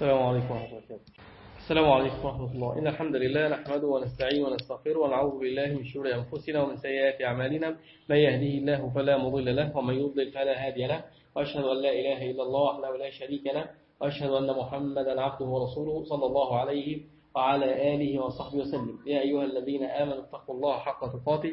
السلام عليكم ورحمة الله السلام عليكم ورحمة الله. إن الحمد لله نحمده ونستعين ونستغفره ونعوذ بالله من شرور أنفسنا ومن سيئات أعمالنا. من يهديه الله فلا مضل له ومن يضلل فلا هادي له. وأشهد أن لا إله إلا الله وحده لا شريك له. وأشهد أن محمدا عبده ورسوله صلى الله عليه وعلى آله وصحبه وسلم. يا أيها الذين آمنوا اتقوا الله حق تقاته.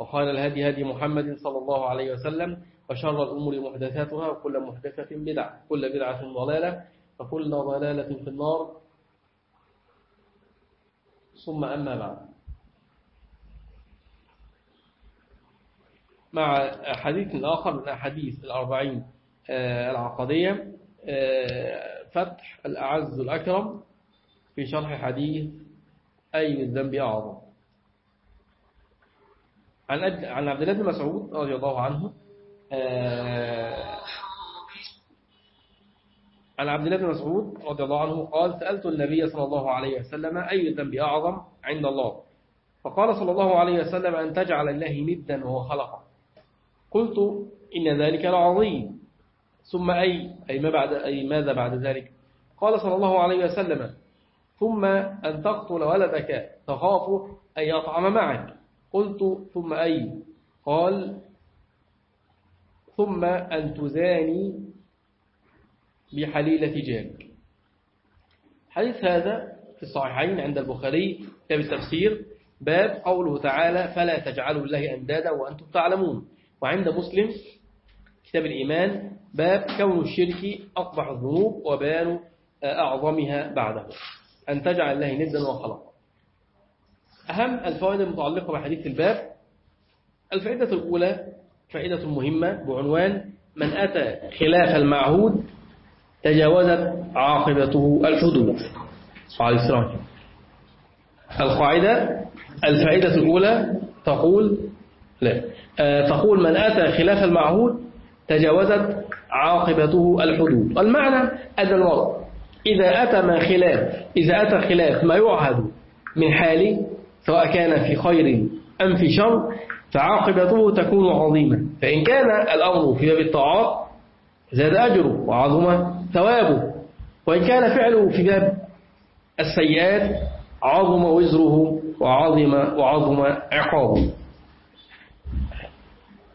وخير الهدي هدي محمد صلى الله عليه وسلم وشر الأمور محدثاتها وكل محدثة بدعة كل بدعة ضلالة وكل ضلالة في النار. ثم أما بعد. مع حديث آخر من أحاديث الأربعين العقدية فتح الأعز الأكرم في شرح حديث أي الذنب أعظم. عن عن عبد الله بن مسعود رضي الله عنه عن عبد الله بن مسعود رضي الله عنه قال سألت النبي صلى الله عليه وسلم أي الذنب أعظم عند الله؟ فقال صلى الله عليه وسلم أن تجعل الله ندا وهو خلقه قلت إن ذلك لعظيم. ثم أي أي, ما بعد أي ماذا بعد ذلك؟ قال صلى الله عليه وسلم ثم أن تقتل ولدك تخاف أن يطعم معك. قلت ثم أي؟ قال ثم أن تزاني بحليلة جارك حديث هذا في الصحيحين عند البخاري كتاب التفسير باب قوله تعالى فلا تجعلوا الله أندادا وأنتم تعلمون وعند مسلم كتاب الإيمان باب كون الشرك أقبح الذنوب وبيان أعظمها بعده. أن تجعل الله ندا وخلق أهم الفوائد المتعلقة بحديث الباب الفائدة الأولى فائدة مهمة بعنوان من أتى خلاف المعهود تجاوزت عاقبته الحدود. عليه القاعدة الفائدة الأولى تقول لا تقول من أتى خلاف المعهود تجاوزت عاقبته الحدود. المعنى أن المرء إذا أتى ما خلاف إذا أتى خلاف ما يعهد من حاله سواء كان في خير أم في شر فعاقبته تكون عظيمة. فإن كان الأمر في باب الطاعات زاد أجره وعظم ثوابه. وإن كان فعله في باب السيئات عظم وزره وعظم وعظم عقابه.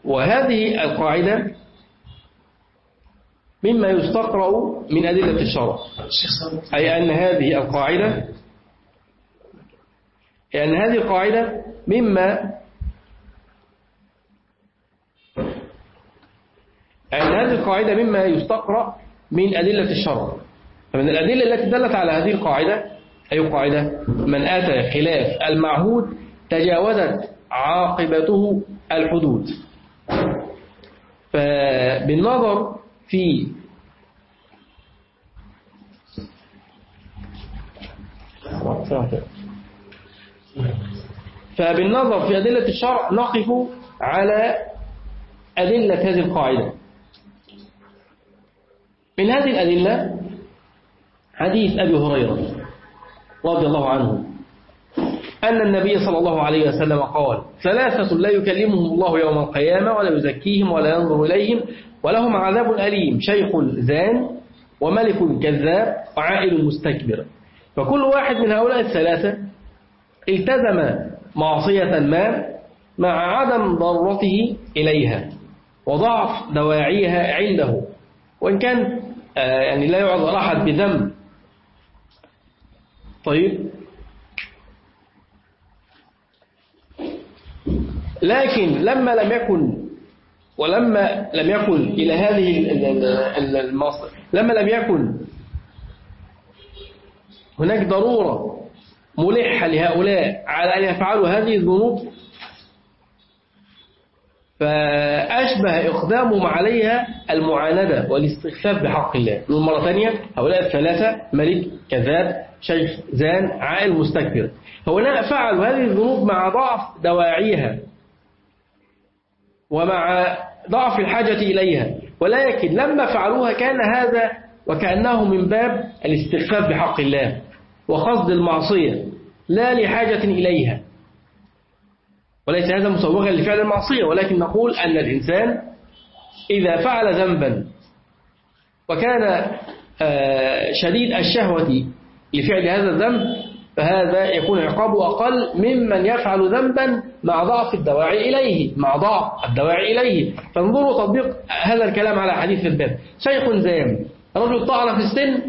وهذه القاعدة مما يستقرأ من أدلة الشرع. أي أن هذه القاعدة لأن هذه القاعدة مما أن هذه القاعدة مما يستقرأ من أدلة الشرع. فمن الأدلة التي دلت على هذه القاعدة أي قاعدة؟ من أتى خلاف المعهود تجاوزت عاقبته الحدود. فبالنظر في فبالنظر في أدلة الشرع نقف على أدلة هذه القاعدة. من هذه الأدلة حديث أبي هريرة رضي الله عنه أن النبي صلى الله عليه وسلم قال ثلاثة لا يكلمهم الله يوم القيامة ولا يزكيهم ولا ينظر إليهم ولهم عذاب أليم شيخ زان وملك كذاب وعائل مستكبر. فكل واحد من هؤلاء الثلاثة التزم معصية ما مع عدم ضرورته إليها وضعف دواعيها عنده. وإن كان يعني لا يعذر أحد بذنب. طيب. لكن لما لم يكن ولما لم يكن إلى هذه المصر لما لم يكن هناك ضرورة ملحة لهؤلاء على أن يفعلوا هذه الذنوب. فأشبه إقدامهم عليها المعاندة والاستخفاف بحق الله. نقول مرة ثانية هؤلاء الثلاثة ملك كذاب شيخ زان عائل مستكبر. هؤلاء فعلوا هذه الذنوب مع ضعف دواعيها ومع ضعف الحاجة إليها. ولكن لما فعلوها كان هذا وكأنه من باب الاستخفاف بحق الله. وخصد المعصية لا لحاجة إليها. وليس هذا مسوغا لفعل المعصية ولكن نقول أن الإنسان إذا فعل ذنبا وكان آه، شديد الشهوة لفعل هذا الذنب فهذا يكون عقابه أقل ممن يفعل ذنبا مع ضعف الدواعي إليه مع ضعف الدواعي إليه. فانظروا تطبيق هذا الكلام على حديث الباب. شيخ زام رجل طعن في السن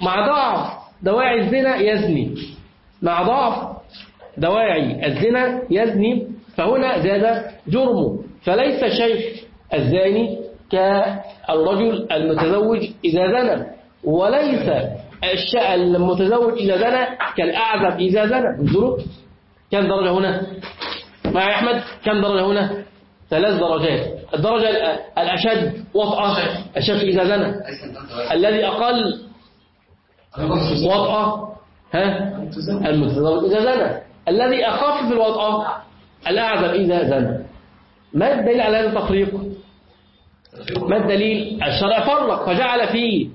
مع ضعف دواعي الزنا يزني. مع ضعف دواعي الزنا يزني فهنا زاد جرمه فليس الشيخ الزاني كالرجل المتزوج إذا زنى وليس المتزوج إذا زنى كالأعزب إذا زنى. انظروا كم درجة هنا؟ مع أحمد كم درجة هنا؟ ثلاث درجات. الدرجة الأشد وطأة الشيخ إذا زنى. الذي أقل وطأة ها؟ المتزوج إذا زنى. الذي أخف في الوطأة الأعزب إذا زنى. ما الدليل على هذا التفريق؟ ما الدليل؟ الشرع فرق فجعل فيه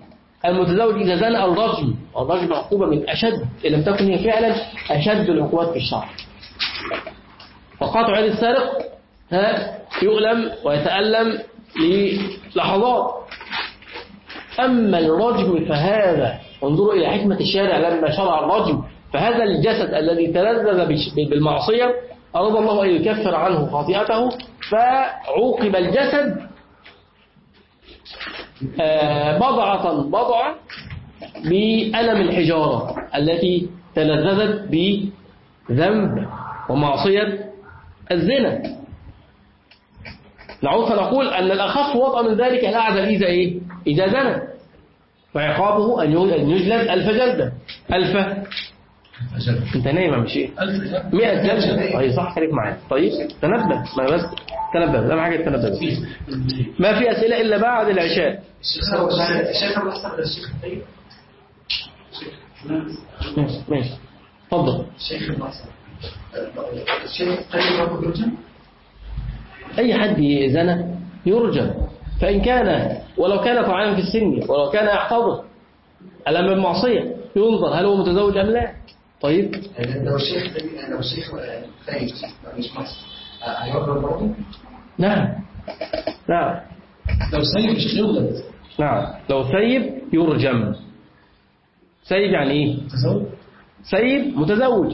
المتزوج إذا زنى الرجم الرجم عقوبة من أشد إن لم تكن هي فعلا أشد العقوبات في الشرع. فقاطع يد السارق ها؟ يؤلم ويتألم للحظات. أما الرجم فهذا انظروا إلى حكمة الشارع لما شرع الرجم فهذا الجسد الذي تلذذ بالمعصية أراد الله أن يكفر عنه خاطئته فعوقب الجسد آه، بضعة بضعة بألم الحجارة التي تلذذت بذنب ومعصية الزنا نعود فنقول أن الأخف وضع من ذلك الأعدى إذا إيه؟ إذا زنى فعقابه أن يجلد ألف جلدة. ألف. أنت نايم مش إيه 100 جلسه طيب صح خليك معايا. طيب تنبه ما بس تنبه ده حاجة تنبه ما في أسئلة إلا بعد العشاء. الشيخ. الشيخ ماشي ماشي. اتفضل الشيخ الشيخ أي حد زنى يرجم فإن كان ولو كان طعاما في السن ولو كان يحتضر الامر بالمعصيه ينظر هل هو متزوج أم لا. طيب. لو الشيخ لو الشيخ خايف مش مصر برضه؟ نعم. نعم. لو سيب مش يولد نعم. لو سيب يرجم. سيب يعني إيه؟ متزوج. سيب متزوج.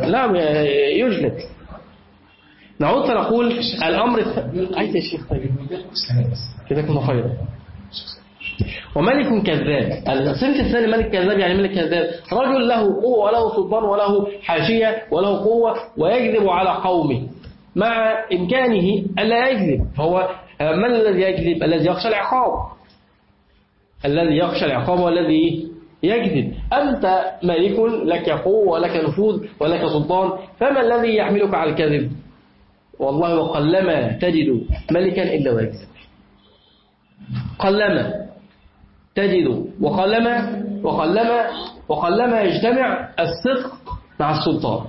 لا يجلد. نعود فنقول الأمر عايز يا شيخ طيب. كده كنا خيرا. وملك كذاب. الصنف الثاني ملك كذاب يعني ملك كذاب. رجل له قوة وله سلطان وله حاشية وله قوة ويكذب على قومه. مع إمكانه ألا يكذب فهو من الذي يكذب الذي يخشى العقاب. الذي يخشى العقاب والذي يكذب أنت ملك لك قوة ولك نفوذ ولك سلطان. فما الذي يحملك على الكذب؟ والله وقلما تجد ملكا إلا ويكذب قلما تجد وقلما وقلما وقلما يجتمع الصدق مع السلطان.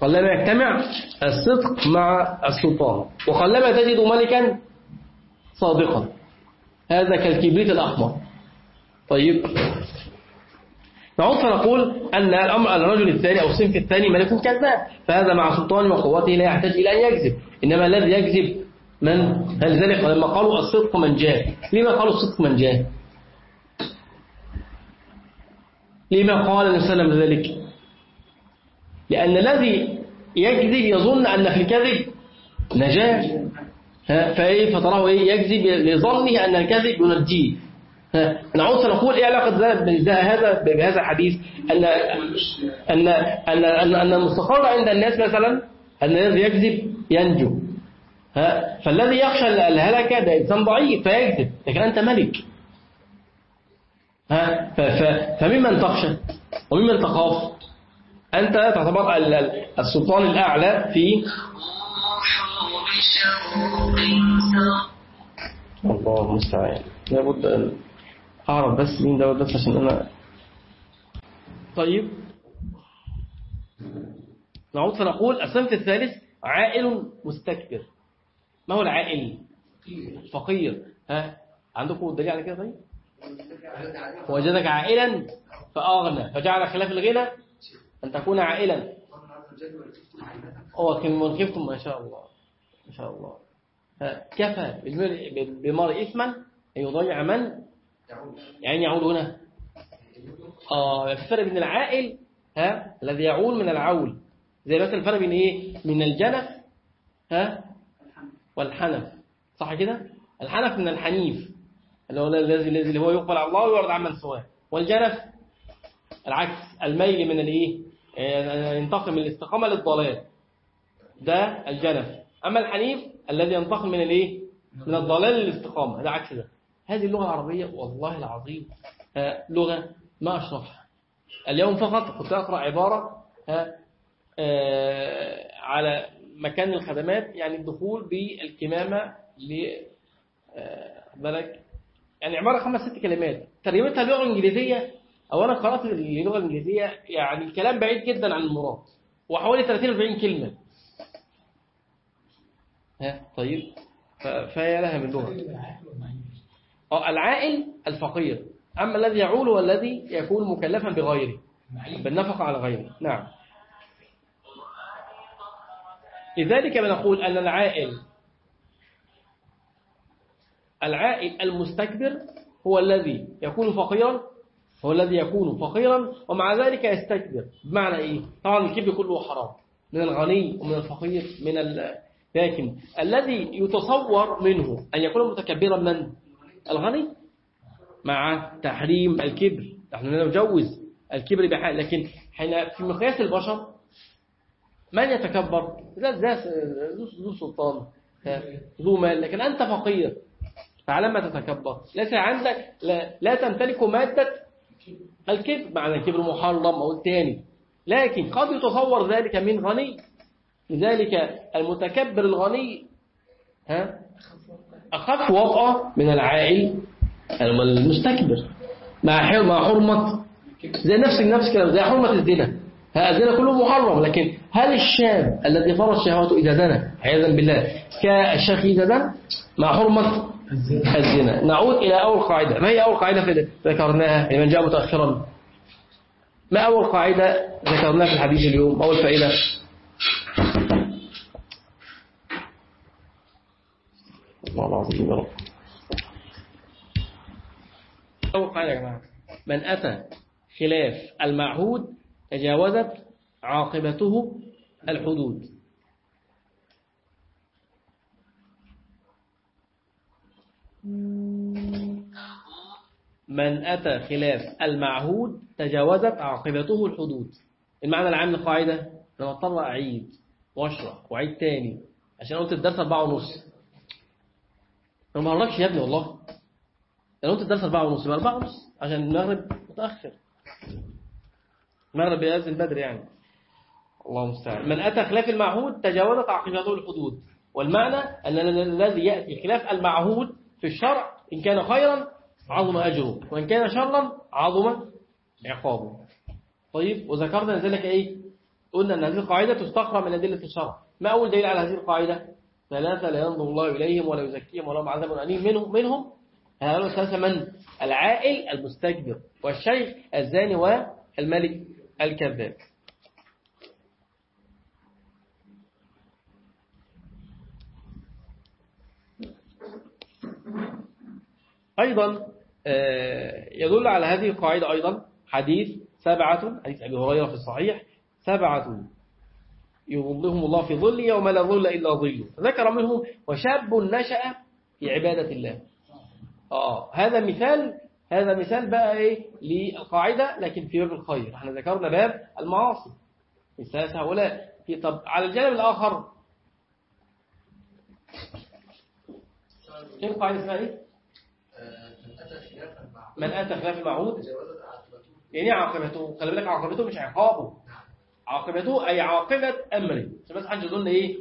قلما يجتمع الصدق مع السلطان. وقلما تجد ملكا صادقا. هذا كالكبريت الأحمر. طيب. نعود فنقول أن الأمر الرجل الثاني أو الصنف الثاني ملك كذاب فهذا مع سلطان وقوته لا يحتاج إلى أن يكذب. إنما الذي يكذب من؟ هل ذلك لما قالوا الصدق من جاء؟ لما قالوا الصدق من جاء؟ لما قال النبي صلى الله عليه وسلم ذلك؟ لأن الذي يكذب يظن أن في الكذب نجاة. فإيه فتراه إيه؟ يكذب لظنه أن الكذب ينجيه. نعود سنقول إيه علاقة هذا بهذا الحديث؟ أن أن أن أن أن المستقر عند الناس مثلا أن الذي يكذب ينجو. ها فالذي يخشى الهلكة ده إنسان ضعيف فيكذب. لكن أنت ملك. ها فممن تخشى؟ وممن تخاف؟ أنت تعتبر السلطان الأعلى في الله المستعان. لابد أن أعرف بس مين دوت بس عشان أنا طيب. نعود فنقول الصنف الثالث عائل مستكبر. ما هو العائل فقير. ها؟ عندكم دليل على كده طيب؟ وجدك عائلا فأغنى. فجعل خلاف الغنى أن تكون عائلا هو كم من خفتم ما شاء الله. ما شاء الله. كفى بالمرء إثما أن يضيع من يعني يعود هنا. آه في فرق بين العائل ها الذي يعول من العول. زي مثلا الفرق بين إيه؟ من الجنف ها والحنف. صح كده؟ الحنف من الحنيف. اللي هو الذي الذي هو يقبل على الله ويعرض عمن سواه. والجنف العكس. الميل من الإيه؟ ينتقل من الاستقامة للضلال. ده الجنف. أما الحنيف الذي ينتقل من الإيه؟ من الضلال للاستقامة. ده عكس ده. هذه اللغة العربية والله العظيم لغة ما اشرفها اليوم فقط كنت أقرأ عبارة على مكان الخدمات يعني الدخول بالكمامة ل بالك يعني عبارة خمس ست كلمات. ترجمتها لغة إنجليزية أو أنا قرأت اللغة الإنجليزية يعني الكلام بعيد جدا عن المراد وحوالي 30 40 كلمة. ها طيب. فهي لها من آه العائل الفقير. أما الذي يعول هو الذي يكون مكلفا بغيره. بالنفقة على غيره. نعم. لذلك بنقول أن العائل العائل المستكبر هو الذي يكون فقيرا هو الذي يكون فقيرا ومع ذلك يستكبر. بمعنى إيه؟ طبعا الكبر كله حرام. من الغني ومن الفقير من ال... لكن الذي يتصور منه أن يكون متكبرا من؟ الغني مع تحريم الكبر. نحن لا نجوز الكبر بحال لكن حين في مقياس البشر من يتكبر؟ ذو سلطان ذو مال. لكن أنت فقير فعلى ما تتكبر. ليس عندك لا, لا تمتلك مادة الكبر. معنى الكبر محرم أو الثاني لكن قد يتصور ذلك من غني. لذلك المتكبر الغني ها؟ أخف وطأة من العائل المستكبر. مع حرمة. زي نفس النفس كده زي حرمة الزنا. الزنا كله محرم لكن هل الشاب الذي فرض شهواته إذا زنى؟ عياذا بالله. كالشيخ إذا زنى مع حرمة الزنا. نعود إلى أول قاعدة. ما هي أول قاعدة ذكرناها؟ لمن جاء متأخرا. ما أول قاعدة ذكرناها في الحديث اليوم؟ أول فائدة. الله العظيم رب. أول قاعدة يا جماعة من أتى خلاف المعهود تجاوزت عاقبته الحدود. من أتى خلاف المعهود تجاوزت عاقبته الحدود. المعنى العام للقاعدة لما اضطر أعيد وأشرح وأعيد تاني عشان قلت الدرس أربعة ونص. أنا ما هرجش يا ابني والله. أنا قلت الدرس أربعة ونص يبقى أربعة ونص عشان المغرب متأخر. المغرب بيأذن بدري يعني. الله المستعان. من أتى خلاف المعهود تجاوزت عاقبته الحدود والمعنى أن الذي يأتي خلاف المعهود في الشرع إن كان خيرا عظم أجره وإن كان شرا عظم عقابه. طيب وذكرنا ذلك إيه؟ قلنا أن هذه القاعدة تستقرأ من أدلة الشرع. ما أول دليل على هذه القاعدة؟ ثلاثة لا ينظر الله إليهم ولا يزكيهم ولا عذاب أليم. منهم منهم هؤلاء الثلاثة من العائل المستكبر والشيخ الزاني والملك الكذاب. أيضا يدل على هذه القاعدة أيضا حديث سبعة حديث أبي هريرة في الصحيح سبعة يظلهم الله في ظل يوم لا ظل إلا ظله ذكر منهم وشاب نشأ في عبادة الله. آه هذا مثال هذا مثال بقى إيه؟ للقاعدة لكن في باب الخير. إحنا ذكرنا باب المعاصي. مثال هؤلاء. في طب على الجانب الآخر. إيه القاعدة اسمها إيه من أتى خلاف المعهود؟ يعني عاقبته خلي بالك عاقبته مش عقابه. عاقبته أي عاقبة أمره. عشان بس حد يظن إيه؟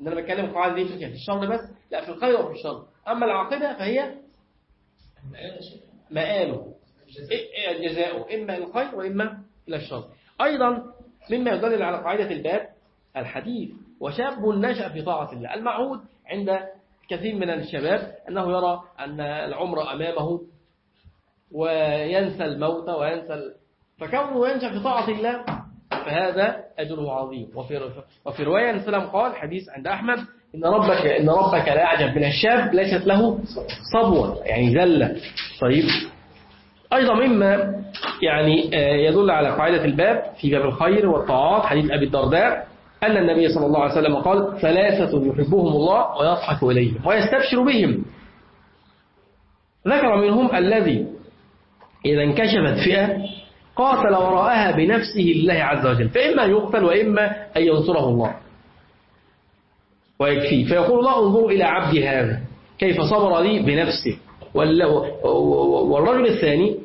إن أنا بتكلم قاعدة دي في الشر بس لا في الخير وفي الشر. أما العاقبة فهي مآله. إيه جزاؤه. إما الخير وإما إلى الشر. أيضا مما يدلل على قاعدة الباب الحديث وشاب نشأ في طاعة الله. المعهود عند كثير من الشباب أنه يرى أن العمر أمامه وينسى الموت وينسى فكونه ينشأ في طاعة الله فهذا أجره عظيم. وفي وفي رواية سلم قال حديث عند أحمد إن ربك إن ربك لا يعجب من الشاب ليست له صبوة يعني ذلة طيب. أيضا مما يعني يدل على قاعدة الباب في باب الخير والطاعات حديث أبي الدرداء أن النبي صلى الله عليه وسلم قال ثلاثة يحبهم الله ويضحك إليهم ويستبشر بهم. ذكر منهم الذي إذا انكشفت فئة قاتل وراءها بنفسه لله عز وجل. فإما يقتل وإما أن ينصره الله. ويكفيه فيقول الله انظروا إلى عبدي هذا. كيف صبر لي بنفسه. والرجل الثاني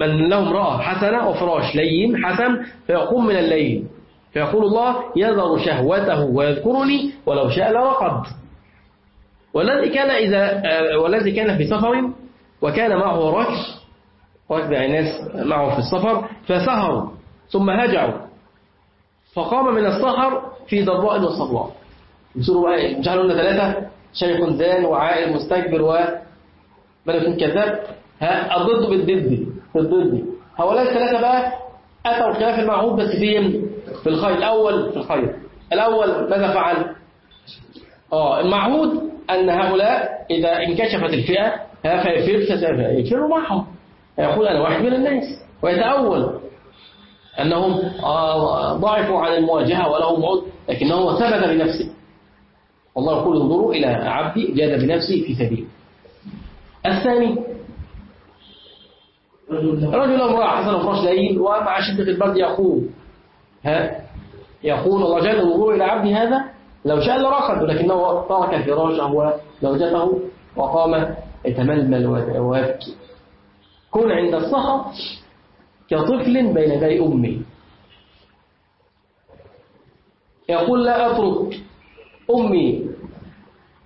من له امرأة حسنة وفراش لين حسن فيقوم من الليل فيقول الله يذر شهوته ويذكرني ولو شاء لرقد. والذي كان إذا والذي كان في سفر وكان معه ركب ركب ناس معه في السفر فسهروا ثم هجعوا. فقام من السهر في ضراء وصراء يصيروا بقى مش لنا ثلاثة شيخ زان وعائل مستكبر وملك كذاب. الضد بالضد بالضد. هؤلاء الثلاثة بقى أتوا خلاف المعهود بس فين في الخير. الأول في الخير. الأول ماذا فعل؟ آه المعهود أن هؤلاء إذا انكشفت الفئة فيفر يفروا معهم. يقول أنا واحد من الناس. ويتأول أنهم ضعفوا عن المواجهة ولهم عد لكنه ثبت بنفسه. والله يقول انظروا إلى عبدي جاد بنفسه في سبيل الثاني رجل امرأة حسن وفراش لين ومع شدة البرد يقول ها يقول الله جل انظروا إلى عبدي هذا لو شاء لرقد ولكنه ترك فراشه وزوجته وقام يتململ ويبكي. كن عند الصخر كطفل بين يدي أمه يقول لا أترك أمي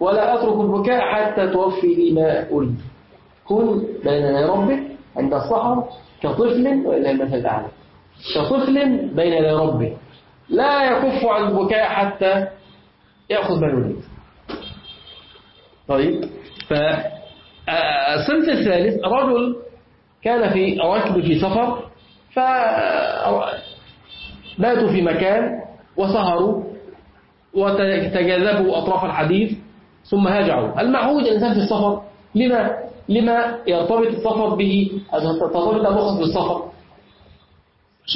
ولا أترك البكاء حتى توفي لي ما أريد كن بين يدي ربك عند الصحر كطفل وإلا المثل الأعلى كطفل بين يدي ربه لا يكف عن البكاء حتى يأخذ ما يريد. طيب فالصنف الثالث رجل كان في ركب في سفر فباتوا في مكان وسهروا وتجاذبوا أطراف الحديث ثم هاجعوا. المعهود الإنسان في السفر لما لما يرتبط السفر به ترتبط الرخص بالسفر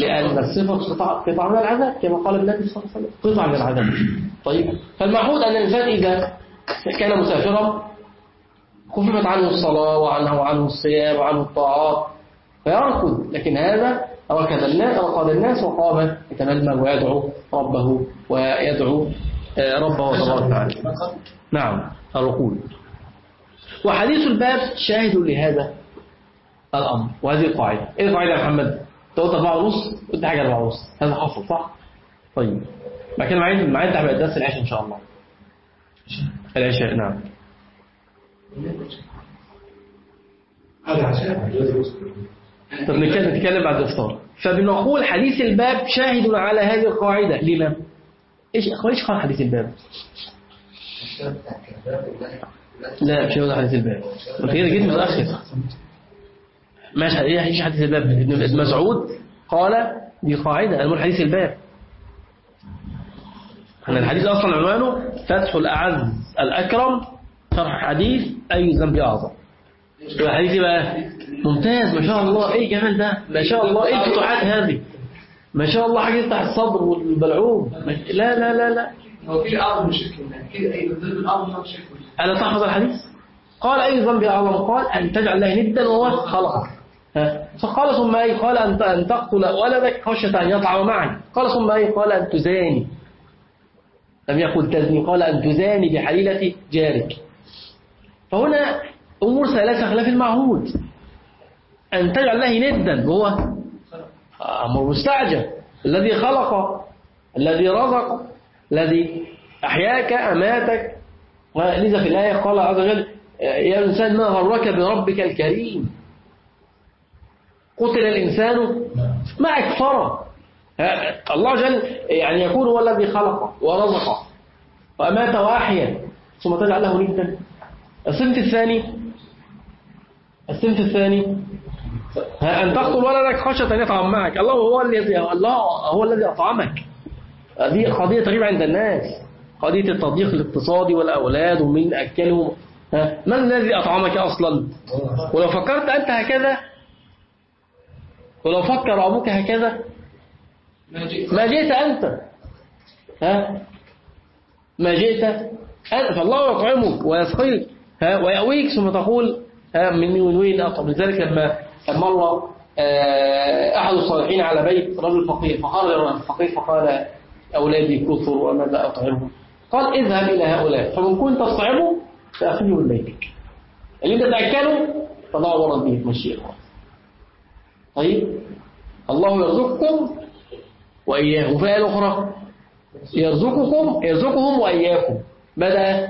لأن السفر قطع من العذاب كما قال النبي صلى الله عليه وسلم. قطع من العذاب. طيب فالمعهود أن الإنسان إذا كان مسافرا خففت عنه الصلاة وعنه عنه الصيام وعنه الطاعات فيركض. لكن هذا ركض الناس ركض الناس وقام يتململ ويدعو ربه ويدعو ربه تبارك وتعالى. نعم الركود وحديث الباب شاهد لهذا الأمر وهذه القاعدة. إيه القاعدة يا محمد؟ تقول أربعة ونص قلت حاجة أربعة ونص. هذا حصل صح؟ طيب. ما كان معايا معايا تحت درس العشاء إن شاء الله. العشاء نعم. طب نتكلم بعد الافطار فبنقول حديث الباب شاهد على هذه القاعدة. لما؟ إيش إيش قال حديث الباب؟ لا مش هو حديث الباب. كده جيت متأخر. ماشي إيه حديث الباب؟ ابن مسعود قال دي قاعدة المر حديث الباب. أن الحديث أصلا عنوانه فتح الأعز الأكرم شرح حديث أي ذنب أعظم. الحديث بقى ممتاز. ما شاء الله. إيه الجمال ده؟ ما شاء الله. إيه الفتوحات هذه؟ ما شاء الله. حاجة يفتح الصدر والبلعوم لا لا لا لا. هو في أعظم في أي ذنب شرك الله ألا تحفظ الحديث؟ قال أي ذنب أعظم؟ قال أن تجعل الله ندا وهو خلقك؟ فقال ثم أي؟ قال أن أن تقتل ولدك خشية أن يطعم معي قال ثم أي؟ قال أن تزاني. لم يقل تزني. قال أن تزاني بحليلة جارك. فهنا أمور ثلاثة خلاف المعهود. أن تجعل الله ندا وهو أمر مستعجل. الذي خلق الذي رزق الذي أحياك أماتك. ولذا في الآية قال عز وجل يا إنسان ما غرك بربك الكريم؟ قتل الإنسان ما أكفره الله جل يعني يكون هو الذي خلق ورزق وأمات وأحيا ثم تجعل له ندا. الصنف الثاني الصنف الثاني. أن تقتل ولدك خشية أن يطعم معك. الله هو الذي الله هو الذي أطعمك. هذه قضية غريبة عند الناس. قضية التضييق الاقتصادي والأولاد ومين أكلهم. من الذي أطعمك أصلا؟ ولو فكرت أنت هكذا ولو فكر أبوك هكذا ما جئت. أنت. ها ما جئت فالله يطعمك ويسقيك. ويأويك ثم تقول ها من وين أطعم لذلك لما مر أحد الصالحين على بيت رجل فقير فقال الفقير فقال أولادي كثر وماذا أطعمهم. قال اذهب إلى هؤلاء فمن كنت تطعمه فأخذه من بيتك. اللي أنت تأكله فضعه ورا البيت مشي طيب الله يرزقكم وإياهم وفي آية أخرى يرزقكم يرزقهم وإياكم. بدأ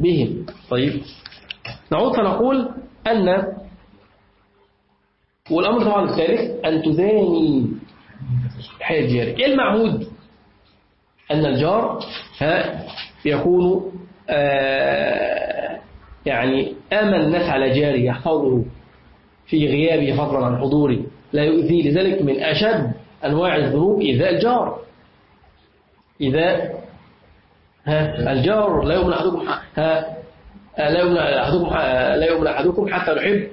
بهم. طيب. نعود فنقول أن والأمر طبعا الثالث أن تزاني حياة جارك إيه المعهود أن الجار ها يكون آه يعني آمن الناس على جاري يحفظه في غيابه فضلا عن حضوره. لا يؤذي لذلك من أشد أنواع الذنوب إيذاء الجار. إيذاء ها الجار لا يؤمن أحدكم ها لا يؤمن أحدكم لا يؤمن أحدكم حتى يحب.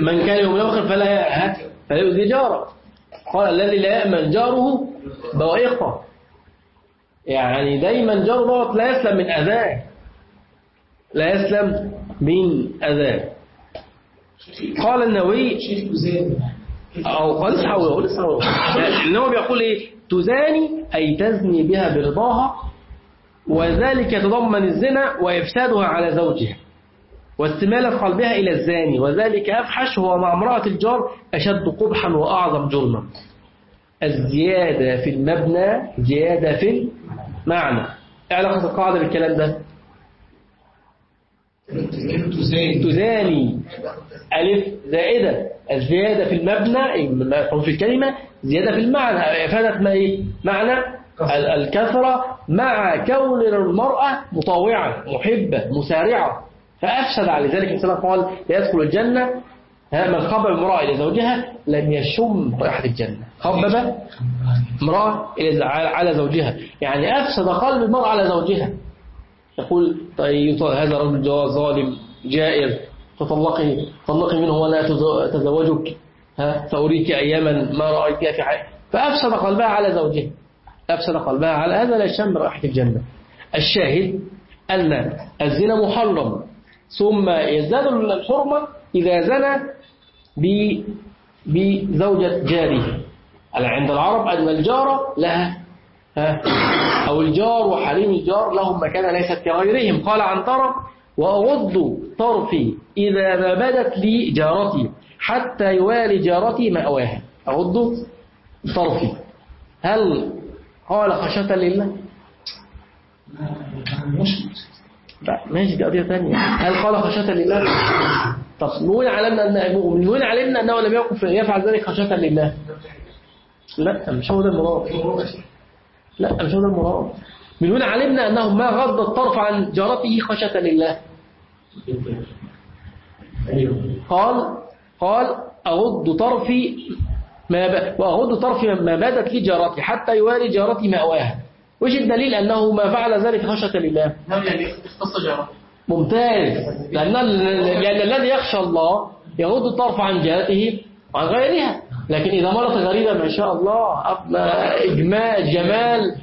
من كان يؤمن آخر فلا فلا يؤذي جاره. قال الذي لا يأمن جاره بوائقه. يعني دايما جاره دوت لا يسلم من أذاه. لا يسلم من أذاه. قال النووي أو قال لسه هقول لسه هقول النووي بيقول إيه؟ تزاني أي تزني بها برضاها وذلك يتضمن الزنا وإفسادها على زوجها واستمالة قلبها إلى الزاني وذلك أفحش هو مع امرأة الجار أشد قبحا وأعظم جرما. الزيادة في المبنى زيادة في المعنى. إيه علاقة القاعدة بالكلام ده. تزاني. ألف زائدة. الزيادة في المبنى مفعول في الكلمة زيادة في المعنى. أفادت ما إيه؟ معنى الكثرة مع كون المرأة مطاوعة محبة مسارعة. فأفسد على ذلك. مثلا قال يدخل الجنة. من خبب امرأة إلى زوجها لم يشم رائحة الجنة. خبب امرأة على زوجها. يعني أفسد قلب المرأة على زوجها. يقول طيب هذا رجل ظالم جائر. تطلقي طلقي منه ولا أتزوجك ها فأريك أياما ما رأيت فيها في حياتي فأفسد قلبها على زوجها أفسد قلبها على هذا لا يشم رائحة الجنة. الشاهد أن الزنا محرم. ثم يزداد الحرمة إذا زنى بزوجة جاره. عند العرب أن الجارة لها أو الجار وحريم الجار لهم مكانة ليست كغيرهم. قال عن طرف وأغض طرفي إذا ما بدت لي جارتي حتى يوالي جارتي مأواها. أغض طرفي. هل قال خشية لله؟ لا ماشي دي قضية ثانية هل قال خشية لله؟ طب وين علمنا أن وين علمنا أنه لم يكن يفعل ذلك خشية لله. لا مش هو ده المراد. لا مش هو ده المراد. من وين علمنا أنه ما غض الطرف عن جارته خشية لله. قال قال أغض طرفي ما ب... وأغض طرفي ما بدت لي جارتي حتى يواري جارتي مأواها. وش الدليل أنه ما فعل ذلك خشية لله؟ نعم يعني اختص جارته ممتاز. لأن, لأن الذي يخشى الله يغض الطرف عن جارته وعن غيرها. لكن إذا مرت غريبة ما شاء الله إجمال جمال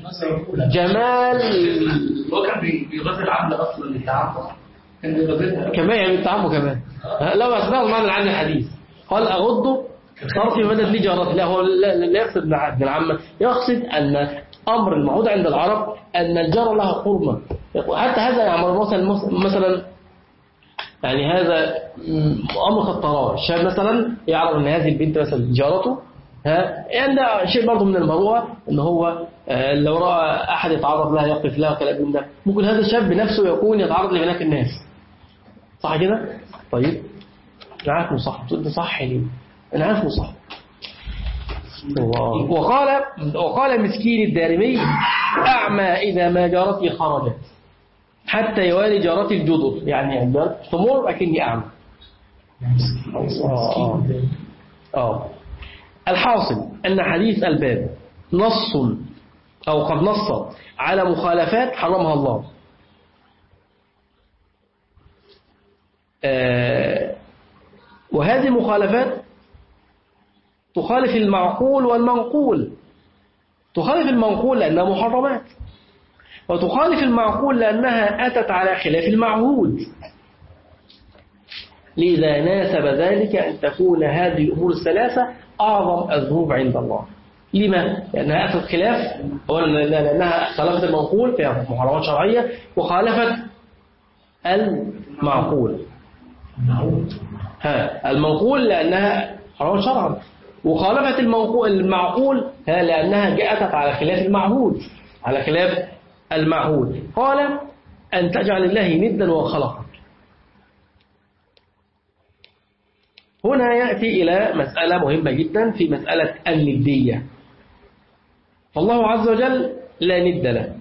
جمال. هو كان العمل أصلا بيغذيها كمان يعني التعامل كمان. لو أسمعه معنى العام الحديث. قال أغض طرفي مدد لي جارتي. لا هو لا, يقصد ابن العامة يقصد أن أمر المعهود عند العرب أن الجار له حرمة حتى هذا يعمل مثلا مثلا يعني هذا أمر خطراه الشاب مثلا يعرف أن هذه البنت مثلا جارته ها يعني شيء برضه من المروءة إن هو آه، لو رأى أحد يتعرض لها يقف لها كلام من ده. ممكن هذا الشاب بنفسه يكون يتعرض لهناك الناس. صح كده؟ طيب. أنا عارف صح. بتقول ده صح ليه أنا عارف إنه صح. الله. وقال وقال مسكين الدارمي أعمى إذا ما جارتي خرجت حتى يوالي جارتي الجدر. يعني تمر أكني أعمى. آه، آه. آه. الحاصل أن حديث الباب نص أو قد نص على مخالفات حرمها الله. وهذه المخالفات تخالف المعقول والمنقول. تخالف المنقول لأنها محرمات وتخالف المعقول لأنها أتت على خلاف المعهود. لذا ناسب ذلك أن تكون هذه الأمور الثلاثة أعظم الذنوب عند الله. لما؟ لأنها أتت خلاف لأنها خالفت المنقول فيها محرمات شرعية وخالفت المعقول. ها المنقول لأنها حرام شرعا. وخالفت المعقول ها لأنها جاءت على خلاف المعهود على خلاف المعهود. قال أن تجعل الله ندا وخلقا. هنا يأتي إلى مسألة مهمة جدا في مسألة الندية. فالله عز وجل لا ند له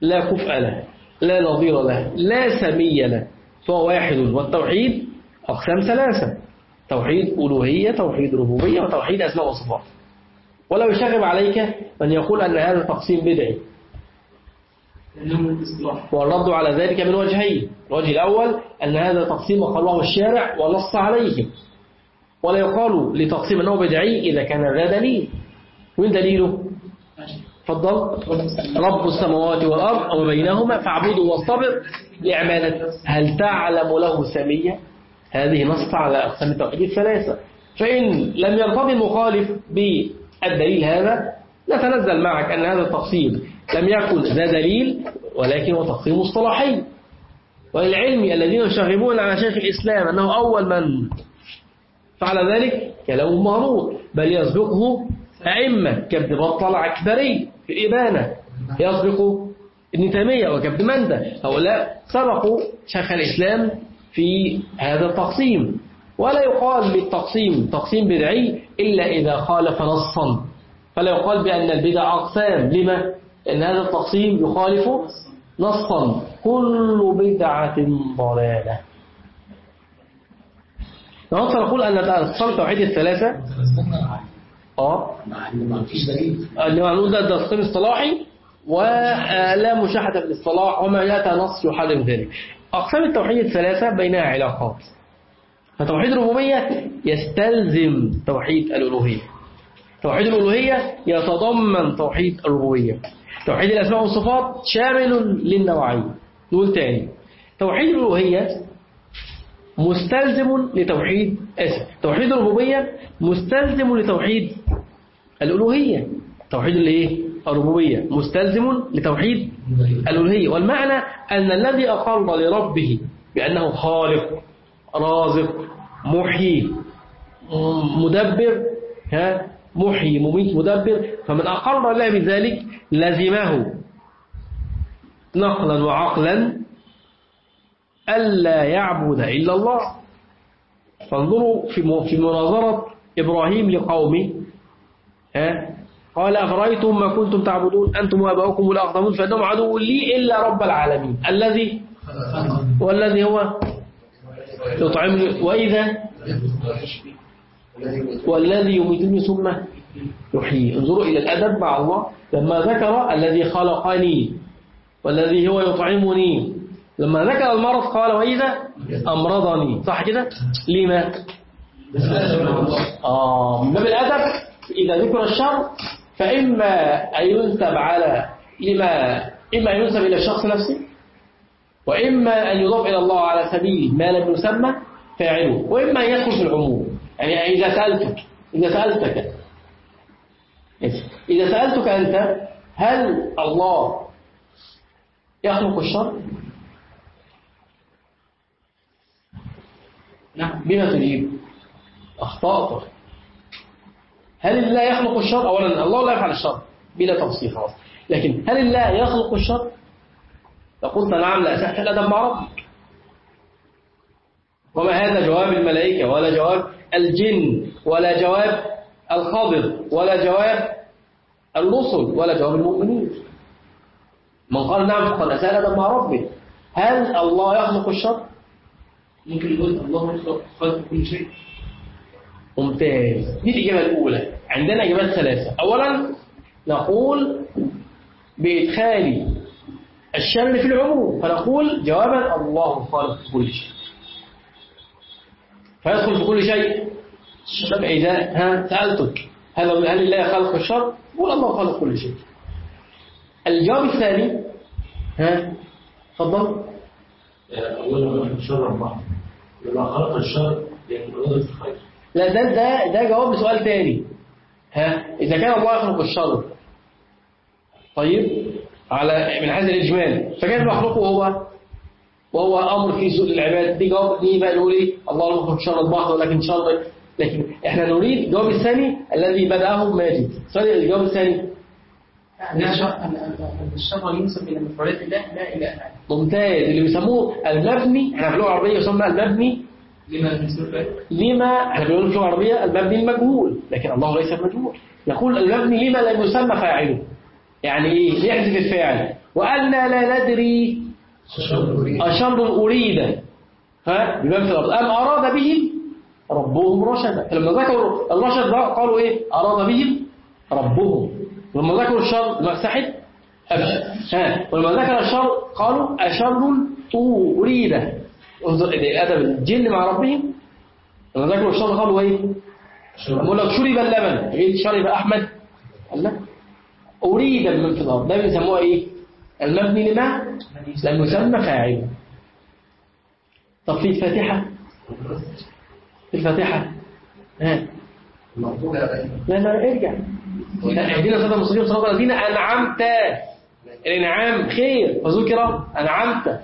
لا كفء له لا نظير له لا سمي له. فهو واحد والتوحيد أقسام ثلاثة. توحيد ألوهية توحيد ربوبية وتوحيد أسماء وصفات. ولو يشغب عليك من يقول أن هذا تقسيم بدعي. والرد على ذلك من وجهين. الوجه الأول أن هذا تقسيم قاله الشارع ونص عليه. ولا يقال لتقسيم أنه بدعي إذا كان ذا دليل. وين دليله؟ تفضل. رب السماوات والأرض وما بينهما فاعبده واصطبر. لعبادته هل تعلم له سمية؟ هذه نص على أقسام التوحيد الثلاثة. فإن لم يرتضي المخالف بالدليل هذا نتنزل معك أن هذا التقسيم لم يكن ذا دليل ولكن هو تقسيم مصطلحي وللعلم الذين يشغبون على شيخ الإسلام أنه أول من فعل ذلك كلام مغلوط بل يسبقه أئمة كابن بطل عكبري الإبانة يسبق ابن تيمية وكابن مندة. هؤلاء سبقوا شيخ الإسلام في هذا التقسيم. ولا يقال بالتقسيم تقسيم بدعي إلا إذا خالف نصا. فلا يقال بأن البدع أقسام. لما؟ لأن هذا التقسيم يخالف نصا. كل بدعة ضلالة. نعطى نقول أن أقسام التوحيد الثلاثة. آه. مع ان ما فيش دليل اللي نقول ده ده تقسيم اصطلاحي ولا مشاحة في وما يأتى نص يحرم ذلك. أقسام التوحيد الثلاثة بينها علاقات. فتوحيد الربوبية يستلزم توحيد الألوهية. توحيد الألوهية يتضمن توحيد الربوبية. توحيد الأسماء والصفات شامل للنوعين. نقول تاني. توحيد الألوهية مستلزم لتوحيد اسف توحيد الربوبية مستلزم لتوحيد الألوهية. توحيد الايه الربوبية. مستلزم لتوحيد الألوهية. والمعنى أن الذي أقر لربه بأنه خالق رازق محيي مدبر ها؟ محيي مميت مدبر. فمن أقر الله بذلك لزمه نقلا وعقلا ألا يعبد إلا الله. فانظروا في في مناظرة إبراهيم لقومه. ها؟ قال أفرأيتم ما كنتم تعبدون؟ أنتم وأباؤكم الأقدمون فإنهم عدو لي إلا رب العالمين. الذي والذي هو يطعمني. وإذا والذي يميتني ثم يحيي. انظروا إلى الأدب مع الله. لما ذكر الذي خلقني والذي هو يطعمني. لما ذكر المرض قال وإذا أمرضني. صح كده؟ لما؟ آه. من باب الأدب إذا ذكر الشر فإما أن ينسب على لما إما أن ينسب إلى الشخص نفسه وإما أن يضاف إلى الله على سبيل ما لم يسمى فاعله وإما أن يدخل في العموم. يعني إذا سألتك إذا سألتك إذا سألتك أنت هل الله يخلق الشر؟ نعم بما تجيب أخطأت هل الله يخلق الشر؟ أولا الله لا يفعل الشر بلا تفصيل خلاص. لكن هل الله يخلق الشر؟ لو قلت نعم لأسأت الأدب مع ربك. وما هذا جواب الملائكة؟ ولا جواب الجن ولا جواب الخضر ولا جواب الرسل ولا جواب المؤمنين. من قال نعم فقد أسأل أدب مع ربه. هل الله يخلق الشر؟ ممكن يقول الله يخلق خلق كل شيء. ممتاز. دي الإجابة الأولى. عندنا إجابات ثلاثة. أولا نقول بإدخال الشر في العموم فنقول جوابا الله خالق كل شيء. فيدخل في كل شيء. طب إذا ها سألتك هل هل الله خلق الشر؟ قول الله خلق كل شيء. الجواب الثاني ها تفضل. أولا من شر بعض لما خلق الشر يعني أراد الخير. لا ده ده ده جواب لسؤال تاني. ها؟ إذا كان الله يخلق الشر. طيب؟ على من هذا الإجمال. فكان يخلقه هو؟ وهو أمر في سوء العباد دي جواب دي بقى نقول إيه؟ الله يخلق شر البعض ولكن شر. لكن إحنا نريد الجواب الثاني الذي بدأه ماجد. سؤال الجواب الثاني. الشر ينسب إلى مفعولات الله لا إلى ممتاز. اللي بيسموه المبني إحنا في اللغة العربية يسمى المبني لما ذلك؟ لما؟ إحنا بنقول في العربية المبني المجهول لكن الله ليس مجهول يقول المبني لما لم يسمى فاعله. يعني إيه؟ يحذف الفاعل. وأنا لا ندري أشر أريد. ها؟ الأرض. أم أراد بهم؟ ربهم رشدا. فلما ذكروا الرشد بقى قالوا إيه؟ أراد بهم ربهم. ولما ذكروا الشر مسحت أبشر. ها؟ ولما ذكر الشر قالوا أشر أريد. انظر إلى أدب الجن مع ربهم. لما ذكروا الشر قالوا إيه؟ أقول لك شرب اللبن. إيه شرب أحمد. قال لا. أريد من في الأرض ده بيسموها إيه؟ المبني لما؟ لم يسمى فاعله طب في الفاتحة؟ في الفاتحة؟ ها. لا لا ارجع. لا، اهدنا صراط المستقيم صراط الذين أنعمت. الإنعام خير. فذكر أنعمت.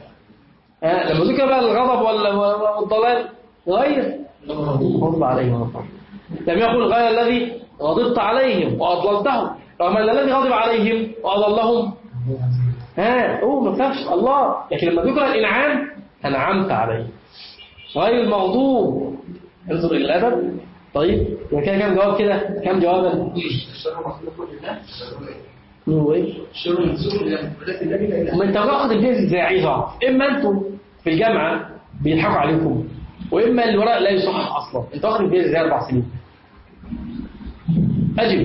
ها لما ذكر بقى الغضب ولا والضلال غير. غضب عليهم. لم يقل غير الذي غضبت عليهم وأضللتهم. رغم أن الذي غضب عليهم وأضلهم. ها هو ما تخافش الله. لكن لما ذكر الإنعام أنعمت عليه. غير المغضوب. انظر إلى الأدب. طيب كده كام جواب كده؟ كام جوابا؟ إيه وما انت واخد الجنس إزاي اعرف إما أنتم في الجامعة بيضحكوا عليكم وإما الورق لا يصحح أصلا. أنت واخد الجنس إزاي أربع سنين. اجب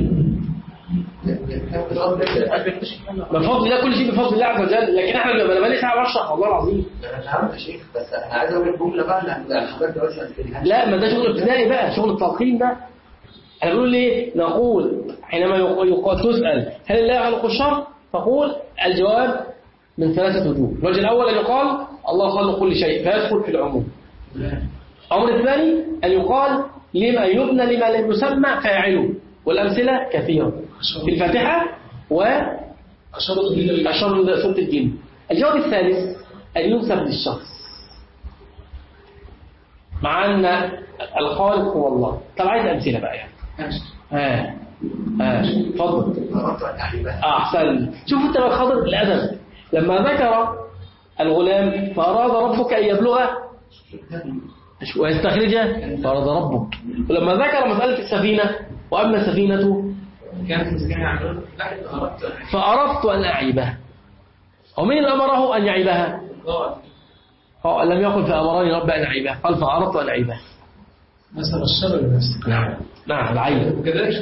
من فضل الله كل شيء بفضل الله عز وجل. لكن إحنا لما بقالي ساعه بشرح والله العظيم. أنا فهمت يا شيخ بس أنا عايز أقول الجملة بقى اللي. لا ما ده شغل ابتدائي بقى. شغل التلقين ده إحنا بنقول ليه نقول حينما تسأل هل الله يخلق الشر؟ تقول الجواب من ثلاثة وجوه. الوجه الأول أن يقال الله خلق كل شيء فيدخل في العموم. الأمر الثاني أن يقال لما يبنى لما لم يسمى فاعله والأمثلة كثيرة. في الفاتحة إلى وأشر من سورة الجن. الجواب الثالث أن ينسب للشخص. مع أن الخالق هو الله. طب عايز أمثلة بقى يعني. اتفضل أن أعيبها أحسن. شوف أنت لو خاطر الأدب. لما ذكر الغلام فأراد ربك أن يبلغه. ويستخرجه. فأراد ربك. ولما ذكر عن لا أردت أن فأردت أن أعيبها ومن اللي أمره أن يعيبها هو لم يقل فأمرني رب أن أعيبها قال فأردت أن أعيبها مثل الشر نعم. نعم. العيب وكذلك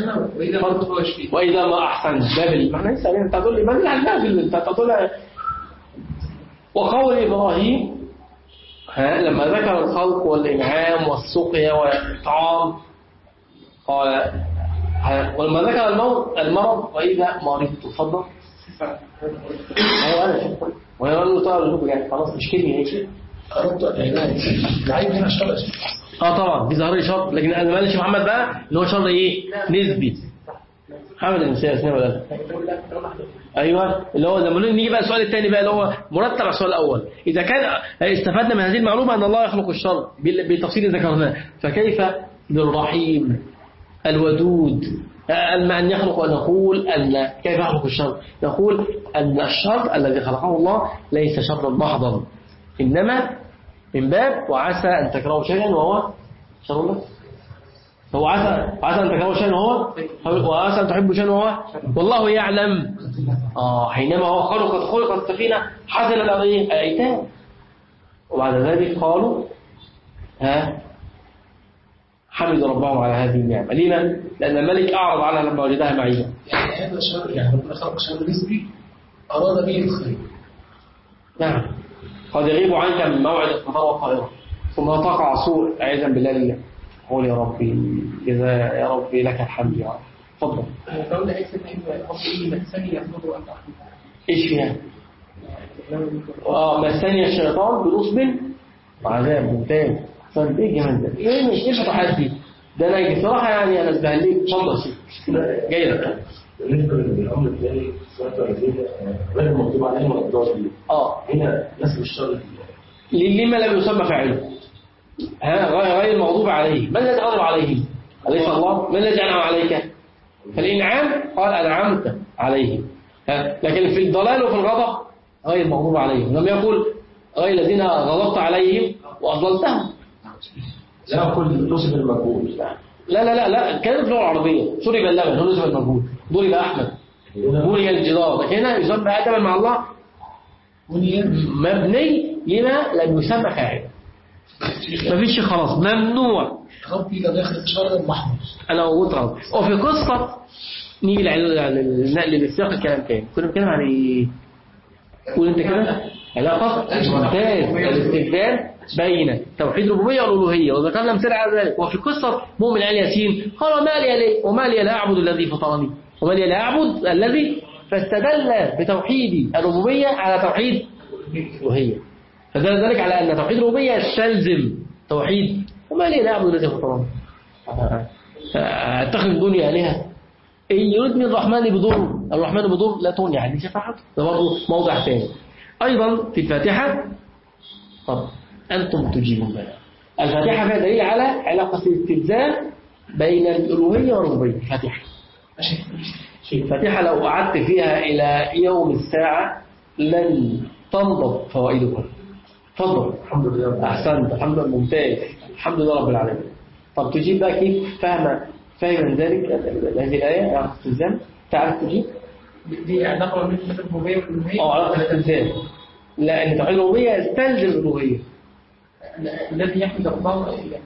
مرضت هو يشفي وإذا ما أحسن باب المعنى لسه أنت تقول لي من الباب اللي أنت تقول وقول إبراهيم ها لما ذكر الخلق والإنعام والسقيا والإطعام قال ولما ذكر الموت المرض وإذا مرضت. تفضل. أيوة أنا شوف وأنا أقول له يعني خلاص مش كلمة هيك. أردت أن أعيبها العيب هنا الشر آه طبعا. في ظاهر شر لكن أنا مالش محمد بقى اللي هو شر إيه؟ نسبي محمد الانسان اسمه ولا لا؟ أيوه. اللي هو لما نيجي بقى السؤال الثاني بقى اللي هو مرتب على السؤال الأول. إذا كان استفدنا من هذه المعلومة أن الله يخلق الشر بال- بالتفصيل اللي ذكرناه. فكيف؟ بالرحيم الودود. أما أن يخلق ونقول أن كيف يخلق الشر نقول أن الشر الذي خلقه الله ليس شرا محضا. إنما من باب وعسى أن تكرهوا شيئا وهو شر لكم هو عسى عسى أن تكرهوا شيئا وهو وعسى أن تحبوا شيئا وهو والله يعلم. آه حينما هو خلق خلق السفينة حصل إيه الأيتام وبعد ذلك قالوا ها حمد ربهم على هذه النعمة. لما؟ لأن الملك أعرض عنها لما وجدها معيبة يعني هذا الشر يعني ربنا خلق شر نسبي أراد به الخير. نعم. قد يغيب عنك من موعد القضاء والقاهرة ثم تقع سوء عياذا بالله لله. قول يا ربي إذا يا ربي لك الحمد يا رب. تفضل. فقول عيسى إن ربي مسني يحمد وأنت إيش فيها؟ آه مسني الشيطان بنصب وعذاب ممتاز طيب إيه الجمال ده؟ إيه مش إيه الفتحات دي؟ ده أنا بصراحة يعني أنا اسبهليك اتفضل سيدي جاي لك بالنسبة للأمر الثاني غير المكتوب عليهم والإقدار دي آه. هنا نسب الشر لما لم يسمى فاعله؟ ها غير غير المغضوب عليه. من الذي غضب عليه؟ أليس الله؟ من الذي أنعم عليك؟ فالإنعام قال أنعمت عليه. ها لكن في الضلال وفي الغضب غير المغضوب عليهم. لم يقل غير الذين غضبت عليهم وأضللتهم. لا أقول نسب المجهول لا لا لا لا كانت في اللغة العربية. شرب اللبن هو نسب المجهول ضرب أحمد. بني الجدار. هنا يسمى أدبا مع الله. بني مبني لما لم يسمى فاعل. مفيش خلاص. ممنوع. ربي لم يخلق شرا محض أنا موجود رب وفي قصة نيجي لل- للنقل للسياق الكلام تاني. كنا بنتكلم عن إيه؟ قول أنت كده. علاقة ممتاز الاستبدال بين توحيد الربوبية والألوهية. وذكرنا أمثلة على ذلك. وفي قصة مؤمن ال ياسين قال ما لي ليه وما لي لا أعبد الذي فطرني. لا اعبد الذي فاستدل بتوحيد الربوبية على توحيد الالوهيه فدل ذلك على أن توحيد الربوبية يستلزم توحيد. وما لي لا أعبد الذي فطرني أتخذ الدنيا آلهة. إن يردني الرحمن بضر الرحمن بضر لا تغني عني شفاعته ده برضه موضع ثاني. أيضا في الفاتحة طب أنتم تجيبون بنا الفاتحة فيها دليل على علاقة الاستلزام بين الألوهية والربوبية. الفاتحة. الفاتحة لو قعدت فيها إلى يوم الساعة لن تنضب فوائدها تفضل. الحمد لله. أحسنت. الحمد لله. ممتاز. الحمد لله رب العالمين. طب تجيب بقى كيف فاهم من ذلك؟ هذه الآية علاقة الالتزام تعرف تجيب؟ دي علاقة بين الربوبية والألوهية؟ أو علاقة الالتزام لأن توحيد الربوبية يستلزم الألوهية الذي يحمد الله يعني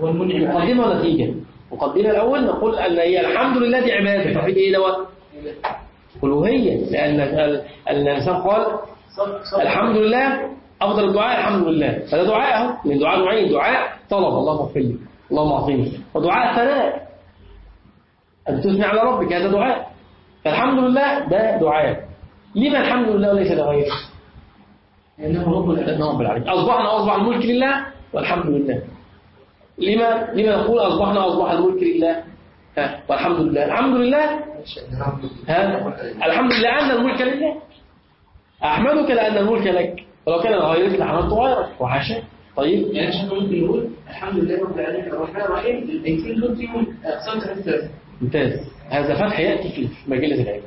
هو المنعم. مقدمة ونتيجة. مقدمة الأول نقول أن هي الحمد لله دي عبادة. توحيد إيه دوت ألوهية لأن ال- الإنسان قال الحمد لله أفضل الدعاء الحمد لله. فده دعاء أهو من دعاء نوعين دعاء طلب. اللهم اغفر لي اللهم أعطيني ودعاء ثناء. أن تثني على ربك. هذا دعاء. فالحمد لله ده دعاء. لما الحمد لله وليس لغيره لأنه رب العالمين. أصبحنا أصبح الملك لله والحمد لله. لما لما نقول أصبحنا أصبح الملك لله. ها والحمد لله الحمد لله ها؟ الحمد لله أن الملك لله. أحمدك لأن الملك لك. ولو كان غيرك لحمدت غيرك. وحاشا طيب. يعني إحنا ممكن نقول الحمد لله رب العالمين الرحمن الرحيم الايتين دول فيهم اقسام ثلاثة. ممتاز. هذا فتح يأتي في مجلة العلم.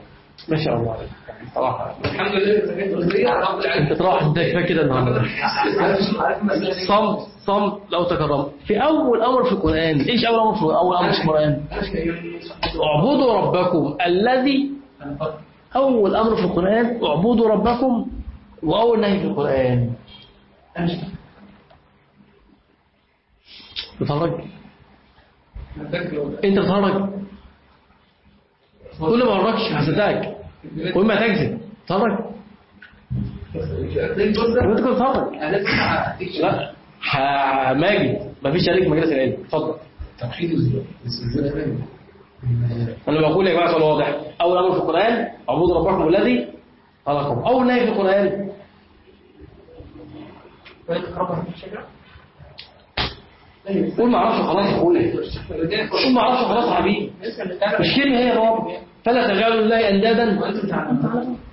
ما شاء الله. عليك صراحة الحمد لله أنت تروح انت كده النهارده. صمت. صمت لو تكرمت في أول أمر في القرآن إيش أول أمر في أول أمر في القرآن. اعبدوا ربكم الذي أول أمر في القرآن اعبدوا ربكم وأول نهي في القرآن. بتفرج أنت بتفرج كل ما وركش هصدقك كل ما تكذب تفرج وانت كنت لا. ح- ماجد مفيش عليك مجلس العلم. اتفضل. توحيد الزلزال أنا بقول يا جماعة سؤال واضح. أول أمر في القرآن اعبدوا ربكم الذي خلقكم. أول نهي في القرآن. قول ما أعرفش خلاص قول قول ما أعرفش خلاص يا حبيبي. مش كلمة هي يا رب فلا تجعلوا لله أندادا.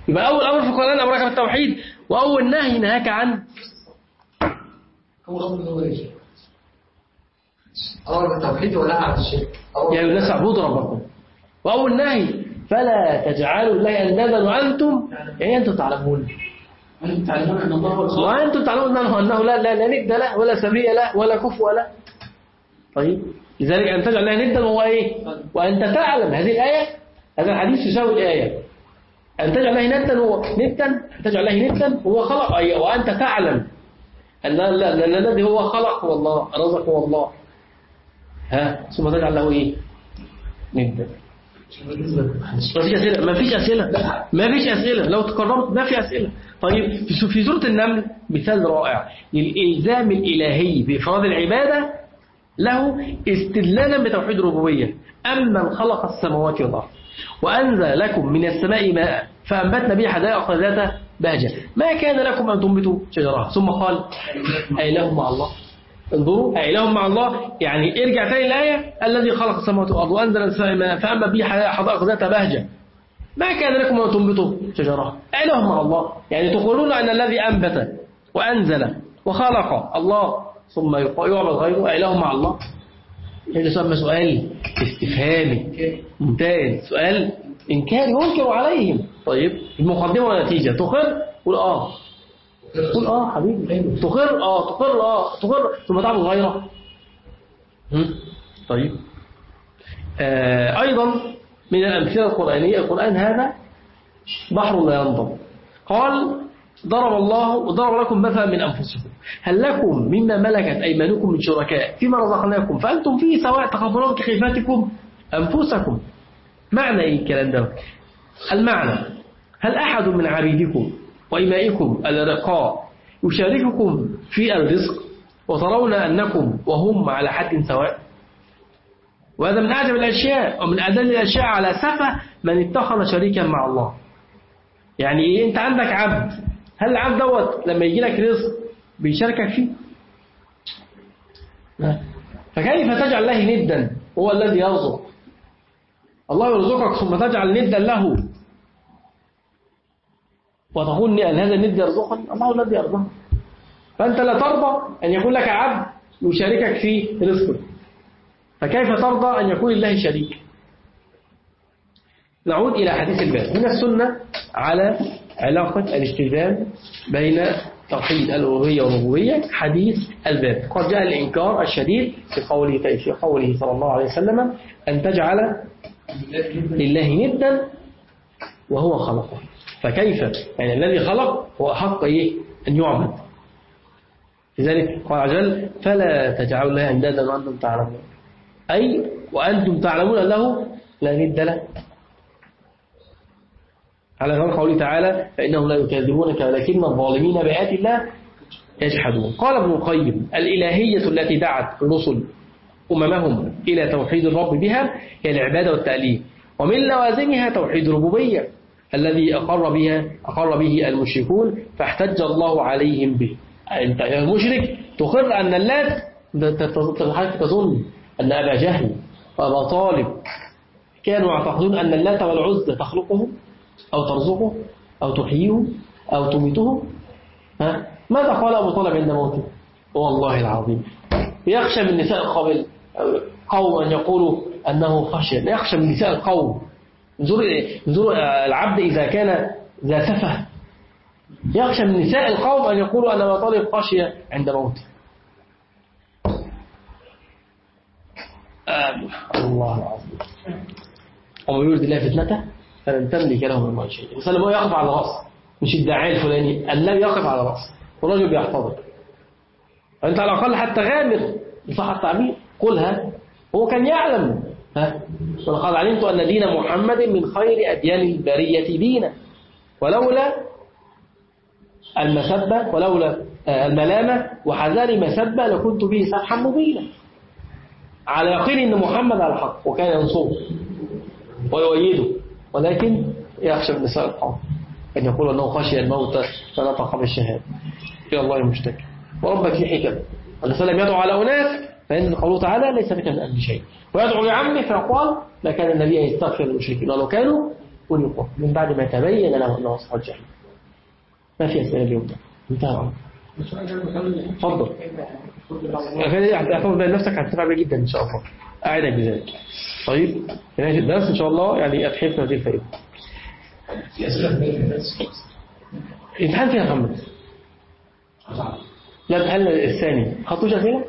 يبقى أول أمر في القرآن أمرك بالتوحيد. وأول نهي نهاك عن هو أمر هو إيش؟ أمر بالتوحيد ولا على الشرك؟ ايها الناس اعبدوا ربكم. وأول نهي فلا تجعلوا الله أندادا وأنتم يعني أنتم تعلمون. أنتم تعلمون أن الله هو الخالق. وأنتم تعلمون أنه, أنه لا, لا, لا ند له ولا سميع له ولا كفو له طيب. لذلك أن تجعل الله ندا وهو إيه؟ وأنت تعلم هذه الآية. هذا الحديث يساوي الآية. أن تجعل الله ندا هو ندا أن تجعل الله ندا هو خلق أي وأنت تعلم. لا لا لا الذي هو خلق هو الله رزق هو الله. ها؟ ثم تجعل له إيه؟ ندا ما فيش أسئلة ما فيش أسئلة ما فيش أسئلة. لو تكرمت ما في أسئلة. طيب في سورة النمل مثال رائع. للإلزام الإلهي بإفراد العبادة له استدلالا بتوحيد الربوبية أمن خلق السماوات والأرض وأنزل لكم من السماء ماء فأنبتنا به حدائق ذات بهجة ما كان لكم أن تنبتوا شجرها ثم قال أإله مع الله. انظروا أإله مع الله. يعني ارجع تاني الآية الذي خلق السماوات والأرض وأنزل السماء ماء فأنبت به حدائق ذات بهجة. ما كان لكم أن تنبتوا شجرها أإله مع الله. يعني تقولون أن الذي أنبت وأنزل وخلق الله ثم يعبد غيره أإله مع الله. هذا سؤال استفهامي. ممتاز. سؤال إنكاري ينكر عليهم. طيب المقدمة والنتيجة تقر؟ قول آه. قول آه حبيبي. تقر آه تقر آه تقر ثم تعبد غيره؟ طيب. آه أيضا من الأمثلة القرآنية القرآن هذا بحر لا ينضب. قال ضرب الله وضرب لكم مثلا من أنفسكم. هل لكم مما ملكت أيمانكم من شركاء فيما رزقناكم؟ فأنتم فيه سواء تخافون كخيفتكم أنفسكم. معنى إيه الكلام ده؟ المعنى هل أحد من عبيدكم وإمائكم الرقاء يشارككم في الرزق وترون أنكم وهم على حد سواء؟ وهذا من أعجب الأشياء ومن أدل الأشياء على سفة من اتخذ شريكا مع الله. يعني إيه؟ أنت عندك عبد. هل العبد دوت لما يجي لك رزق بيشاركك فيه. فكيف تجعل الله ندا؟ هو الذي يرزق. الله يرزقك ثم تجعل ندا له. وتقول أن هذا الند يرزقني. الله الذي يرزقني. فأنت لا ترضى أن يكون لك عبد يشاركك في رزقك. فكيف ترضى أن يكون الله شريك؟ نعود إلى حديث الباب. من السنة على علاقة الاستلزام بين توحيد الألوهية والربوبية. حديث الباب. قد جاء الإنكار الشديد في قوله في قوله صلى الله عليه وسلم أن تجعل لله ندا وهو خلقه. فكيف؟ يعني الذي خلق هو أحق إيه؟ أن يعبد. لذلك قال عز وجل فلا تجعلوا الله أندادا وأنتم تعلمون. أي وأنتم تعلمون أنه لا ند له. على غير قوله تعالى فإنهم لا يكذبونك ولكن الظالمين بآيات الله يجحدون. قال ابن القيم الإلهية التي دعت الرسل أممهم إلى توحيد الرب بها هي العبادة والتأليف. ومن لوازمها توحيد الربوبيه الذي أقر بها أقر به المشركون فاحتج الله عليهم به. أنت يا مشرك تقر أن اللات تظن أن أبا جهل وأبا طالب. كانوا يعتقدون أن اللات والعزى تخلقه أو ترزقه أو تحييه أو تميته. ها؟ ماذا قال أبو طالب عند موته؟ والله العظيم. يخشى من نساء القبل قوم أن يقولوا أنه خشية. يخشى من نساء القوم انظروا العبد إذا كان ذا سفه. يخشى من نساء القوم أن يقولوا أن أبا طالب خشية عند موته. آه الله العظيم. ومن يريد الله فتنته؟ فلن تملك له من الله شيء وسلم هو يقف على رأسه مش الداعي الفلاني. الذي يقف على رأسه والرجل بيحتضر فأنت على الأقل حتى غامر بصح التعبير؟ قلها هو كان يعلم ها؟ ولقد علمت أن دين محمد من خير أديان البرية دينا ولولا المسبة ولولا الملامة وحذار مسبة لكنت به سبحا مبينا. على يقين أن محمد على الحق وكان ينصره ويؤيده. ولكن يخشى من نساء القوم أن يقول أنه خشي الموت فنطق بالشهادة. إلى الله المشتكى. وربك في حكم أن سلم يدعو على أناس فإن قوله تعالى ليس بك من أمر شيء. ويدعو لعمه فيقال ما كان النبي يستغفر للمشركين. ولو كانوا أولي من بعد ما تبين له أنه أصحاب الجحيم. ما في أسئلة اليوم؟ ده انتهى الأمر. اتفضل خلي احتفظ بين نفسك هتنفع جدا إن شاء الله. اعدك بذلك. طيب نهايه الدرس إن شاء الله يعني الفائده في الناس امتحان فيها محمد. لا الامتحان الثاني. خطوش اسئله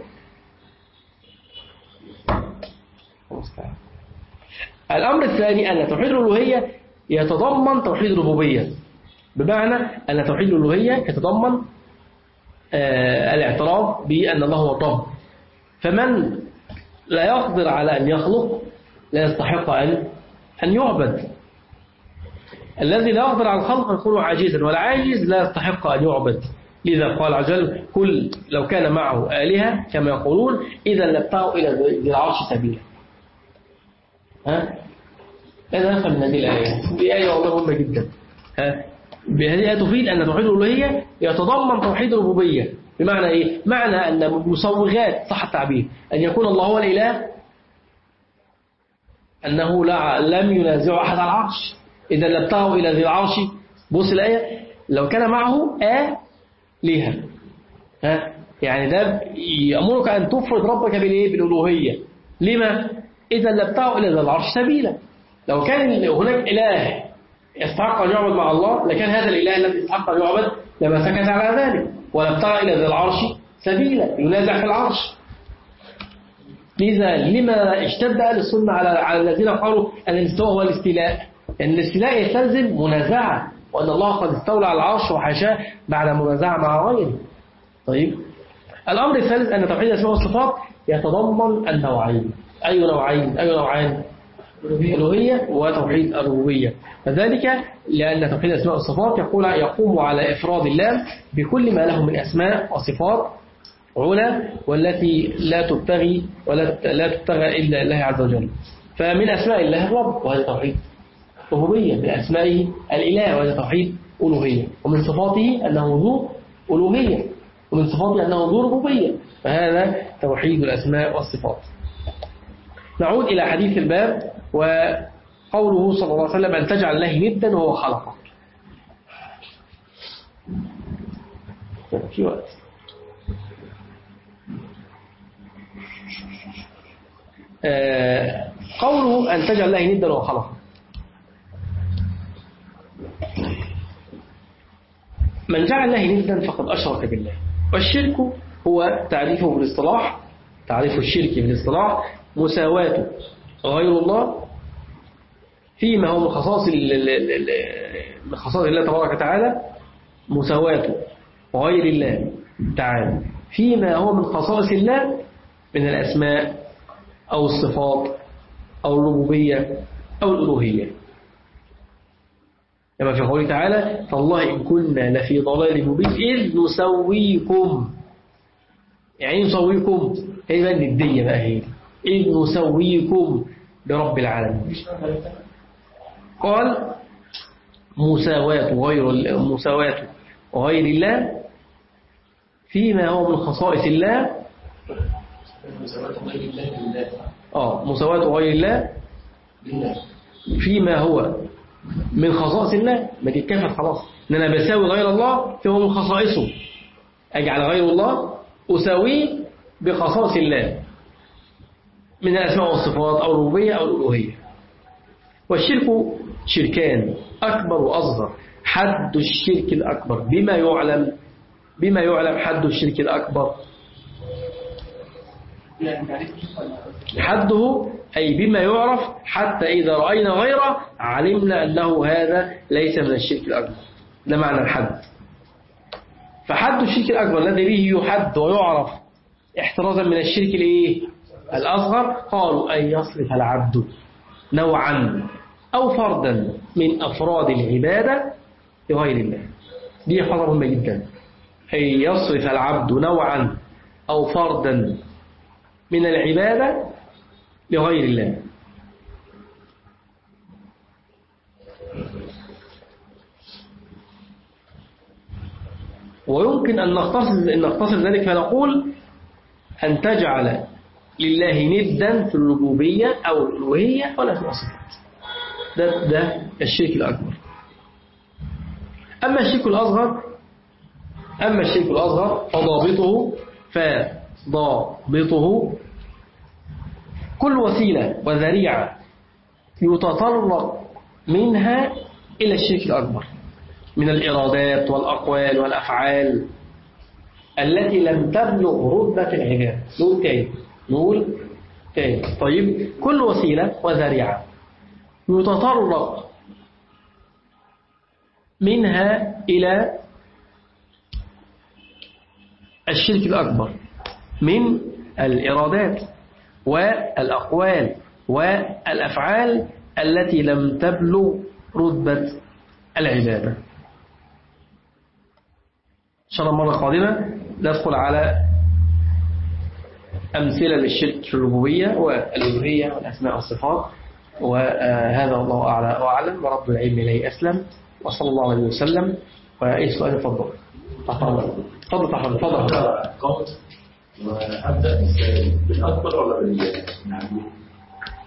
الأمر الثاني أن توحيد الألوهية يتضمن توحيد الربوبية. بمعنى أن توحيد الألوهية يتضمن آه، الاعتراف بأن الله هو الرب. فمن لا يقدر على أن يخلق لا يستحق أن أن يعبد. الذي لا يقدر على الخلق يكون عاجزا والعاجز لا يستحق أن يعبد. لذا قال عز وجل كل لو كان معه آلهة كما يقولون إذا لابتغوا إلى العرش سبيلا. ها؟ هذا نفهم من هذه الآية. دي آية والله مهمة جدا. ها؟ بهذه الآية تفيد أن توحيد الألوهية يتضمن توحيد الربوبية. بمعنى إيه؟ معنى أن مسوغات صح التعبير أن يكون الله هو الإله. أنه لا لم ينازع أحد على العرش. إذا لابتغوا إلى ذي العرش. بص الآية لو كان معه آ ليها. ها؟ يعني ده يأمرك أن تفرد ربك بالإيه؟ بالألوهية. لما؟ إذا لابتغوا إلى العرش سبيلا. لو كان هناك إله يستحق أن يعبد مع الله لكان هذا الإله الذي يستحق أن يعبد لما سكت على ذلك. ولابتغى إلى ذي العرش سبيلا. ينازع في العرش. لذا لما اشتد أهل السنة على على الذين قالوا أن الاستواء هو الاستيلاء؟ أن الاستيلاء يستلزم منازعة وأن الله قد استولى على العرش وحاشاه بعد منازعة مع غيره. طيب. الأمر الثالث أن توحيد الأسماء والصفات يتضمن النوعين. أي نوعين أي نوعان الألوهية. وتوحيد الربوبية. وذلك لأن توحيد الأسماء والصفات يقول يقوم على إفراد الله بكل ما له من أسماء وصفات علا والتي لا تبتغي ولا لا تبتغى إلا الله عز وجل. فمن أسماء الله الرب وهذا توحيد. ربوبية من أسمائه الإله وهذا توحيد ألوهية. ومن صفاته أنه ذو ألوهية. ومن صفاته أنه ذو ربوبية. فهذا توحيد الأسماء والصفات. نعود إلى حديث الباب وقوله صلى الله عليه وسلم أن تجعل الله ندا وهو خلقك في وقت. آه، قوله أن تجعل الله ندا وهو خلقك من جعل الله ندا فقد أشرك بالله والشرك هو تعريفه بالاصطلاح تعريف الشرك بالاصطلاح. مساواة غير الله فيما هو من خصائص من خصائص الله تبارك وتعالى مساواة غير الله تعالى. فيما هو من خصائص الله من الأسماء أو الصفات أو الربوبية أو الألوهية. كما في قوله تعالى فالله إن كنا لفي ضلال مبين إذ نسويكم. يعني إيه نسويكم؟ هي بقى الندية بقى هي إذ نسويكم برب العالمين. قال مساواة غير مساواة غير الله فيما هو من خصائص الله. آه مساواة غير الله فيما هو من خصائص الله. ما اتكفت خلاص. إن أنا بساوي غير الله فهو من خصائصه. أجعل غير الله اساويه بخصائص الله. من الأسماء والصفات أو الربوبية أو الألوهية. والشرك شركان أكبر وأصغر. حد الشرك الأكبر. بما يعلم بما يعلم حد الشرك تعريف حده أي بما يعرف حتى إذا رأينا غيره علمنا أنه هذا ليس من الشرك الأكبر. ده معنى الحد. فحد الشرك الأكبر الذي به يحد ويعرف احترازا من الشرك الإيه؟ الأصغر قالوا أن يصرف العبد نوعا أو فردا من أفراد العبادة لغير الله. دي حاجة مهمة جدا. أن يصرف العبد نوعا أو فردا من العبادة لغير الله. ويمكن أن نختصر, أن نختصر ذلك فنقول أن تجعل لله ندا في الربوبية أو الألوهية ولا في الصفات ده, ده الشرك الأكبر. أما الشرك الأصغر أما الشرك الأصغر فضابطه فضابطه. كل وسيلة وذريعة يتطرق منها إلى الشرك الأكبر من الإرادات والأقوال والأفعال التي لم تبلغ رتبة العباد. نقول تاني. نقول تاني. طيب كل وسيلة وذريعة يتطرق منها إلى الشرك الأكبر من الإرادات والأقوال والأفعال التي لم تبلغ رتبة العبادة. إن شاء الله المرة القادمة ندخل على أمثلة للشرك في الربوبية والألوهية والأسماء والصفات. وهذا الله أعلى وأعلم ورب العلم إليه أسلم. وصلى الله عليه وسلم. وأي سؤال تفضل. تفضل. تفضل تفضل تفضل. قوت وأبدأ بالأكبر ولا بالمعلوم